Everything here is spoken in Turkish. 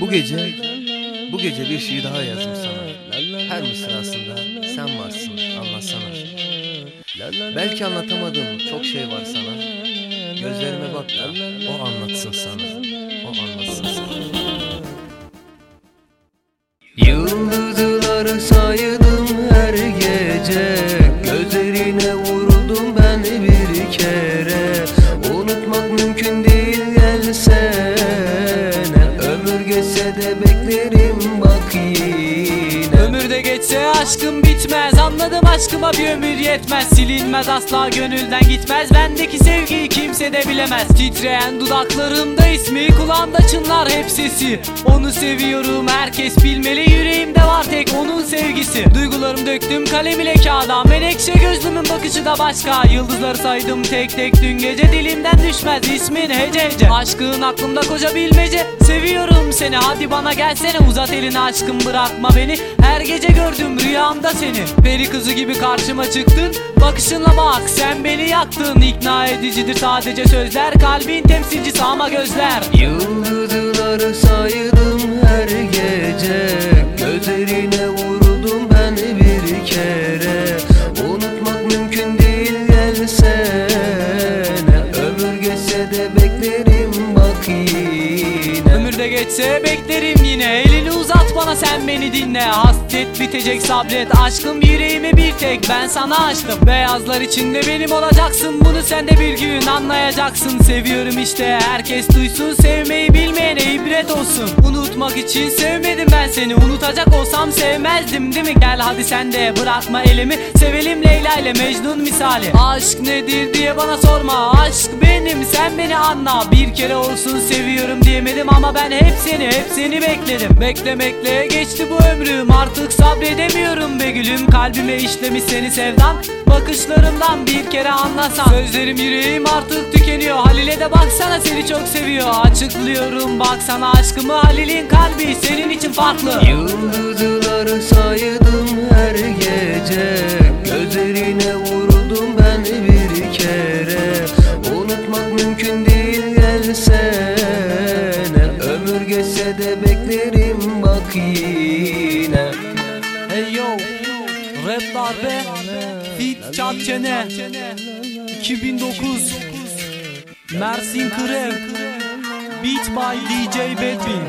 Bu gece, bu gece bir şiir daha yazdım sana. Her mısrasında sen varsın, anlatsana. Belki anlatamadığım çok şey var sana. Gözlerime bak da o anlatsın sana. O anlatsın sana. Yıldızları saydım her gece Gözlerine vuruldum ben bir kere Unutmak mümkün değil gelsene Ömür geçse de beklerim bak yine Ömürde geçse aşkım bitmez. Anladım aşkıma bir ömür yetmez. Silinmez asla gönülden gitmez. Bendeki sevgiyi kimse de bilemez. Titreyen dudaklarımda ismi Kulağımda çınlar hep sesi. Onu seviyorum herkes bilmeli. Yüreğimde var tek onun sevgisi. Duygularımı döktüm kalem ile kağıda. Menekşe gözlümün bakışı da başka. Yıldızları saydım tek tek dün gece Dilimden düşmez ismin hece hece Aşkın aklımda koca bilmece. Seviyorum seni hadi bana gelsene. Uzat elini aşkım bırakma beni Her gece gördüm rüyamda seni. Peri kızı gibi karşıma çıktın. Bakışınla bak sen beni yaktın. İkna edicidir sadece sözler. Kalbin temsilcisi ama gözler. Yıldızları saydım her gece. Gözlerine vuruldum ben bir kere. Unutmak mümkün değil gelsene. Ömür geçse de beklerim bak yine Ömürde geçse beklerim yine. Elini uzat bana sen beni dinle. Hasret bitecek sabret. Aşkım yüreğimi bir tek ben sana açtım. Beyazlar içinde benim olacaksın. Bunu sen de bir gün anlayacaksın. Seviyorum işte. Herkes duysun. Sevmeyi bilmeyene ibret olsun. Unutmak için sevmedim ben seni. Unutacak olsam sevmezdim değil mi? Gel hadi sen de bırakma elimi. Sevelim Leyla ile Mecnun misali. Aşk nedir diye bana sorma. Aşk benim sen beni anla. Bir kere olsun seviyorum diyemedim Ama ben hep seni hep seni bekledim. Beklemekle geçti bu ömrüm. Artık sabredemiyorum be gülüm. Kalbime işlemiş seni sevdan. Bakışlarımdan bir kere anlasan. Sözlerim yüreğim artık tükeniyor. Halil'e de baksana seni çok seviyor. Açıklıyorum baksana aşkımı. Halil'in kalbi senin için farklı. Yıldızları saydım her gece. Gözlerine vuruldum ben bir kere. Unutmak mümkün değil gelsene Hey yo Rap darbe Fit çat çene. 2009 Mersin Krem Beat by DJ Bedwin